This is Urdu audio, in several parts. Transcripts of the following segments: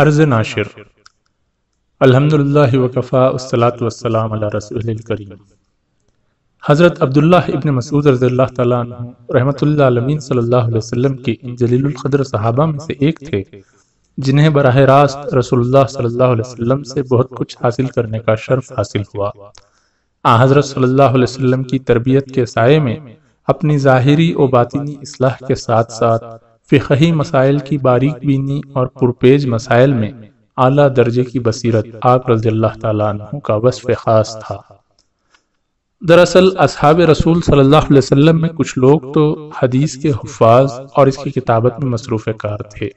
عرض ناشر. الحمد للہ وکفا الصلاۃ والسلام علی رسول الکریم. حضرت عبداللہ ابن مسعود رضی اللہ تعالیٰ عنہ رحمت اللہ علمین صلی اللہ علیہ وسلم کی ان جلیل القدر صحابہ میں سے ایک تھے، جنہیں براہ راست رسول اللہ صلی اللہ علیہ وسلم سے بہت کچھ حاصل کرنے کا شرف حاصل ہوا۔ آ، حضرت صلی اللہ علیہ وسلم کی تربیت کے سائے میں اپنی ظاہری و باطنی اصلاح کے ساتھ ساتھ فقہی مسائل کی باریک بینی اور پرپیج مسائل میں اعلیٰ درجے کی بصیرت آپ رضی اللہ تعالیٰ عنہ کا وصف خاص تھا۔ دراصل اصحاب رسول صلی اللہ علیہ وسلم میں کچھ لوگ تو حدیث کے حفاظ اور اس کی کتابت میں مصروف کار تھے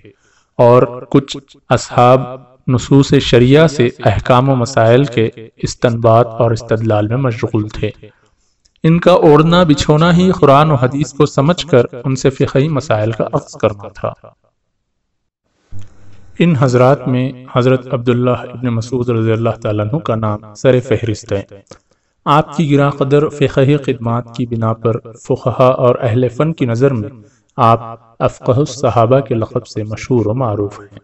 اور کچھ اصحاب نصوص شریعہ سے احکام و مسائل کے استنباط اور استدلال میں مشغول تھے۔ ان کا اوڑنا بچھونا ہی قرآن و حدیث کو سمجھ کر ان سے فقہی مسائل کا عقص کرنا تھا۔ ان حضرات میں حضرت عبداللہ ابن مسعود رضی اللہ تعالیٰ عنہ کا نام سر فہرست ہے۔ آپ کی گراں قدر فقہی خدمات کی بنا پر فقہا اور اہل فن کی نظر میں آپ افقہ الصحابہ کے لقب سے مشہور و معروف ہیں۔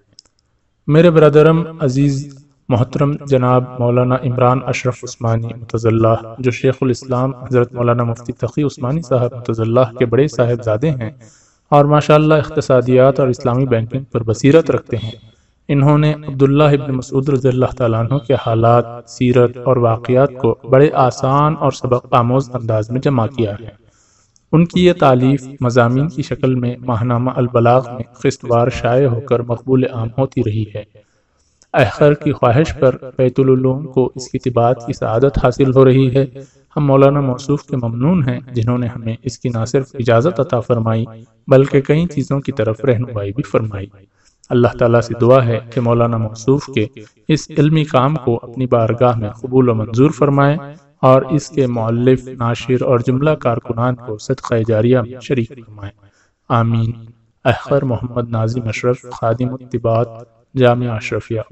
میرے برادرم، عزیز محترم جناب مولانا عمران اشرف عثمانی اللہ جو شیخ الاسلام حضرت مولانا مفتی تقی عثمانی صاحب اللہ کے بڑے صاحب زادے ہیں اور ماشاءاللہ اقتصادیات اور اسلامی بینکنگ پر بصیرت رکھتے ہیں۔ انہوں نے عبداللہ ابن مسعود رضی اللہ تعالیٰ عنہ کے حالات، سیرت اور واقعات کو بڑے آسان اور سبق آموز انداز میں جمع کیا ہے۔ ان کی یہ تعلیف مضامین کی شکل میں ماہنامہ البلاغ میں قسطوار شائع ہو کر مقبول عام ہوتی رہی ہے۔ احخر کی خواہش پر بیت العلوم کو اس کی طباعت کی سعادت حاصل ہو رہی ہے۔ ہم مولانا موصوف کے ممنون ہیں جنہوں نے ہمیں اس کی نہ صرف اجازت عطا فرمائی بلکہ کئی چیزوں کی طرف رہنمائی بھی فرمائی۔ اللہ تعالیٰ سے دعا ہے کہ مولانا موصوف کے اس علمی کام کو اپنی بارگاہ میں قبول و منظور فرمائے اور اس کے معلف ناشر اور جملہ کارکنان کو صدقہ جاریہ میں شریک فرمائے۔ آمین۔ احخر محمد نازم اشرف، خادم الطباعت جامعة أشرفية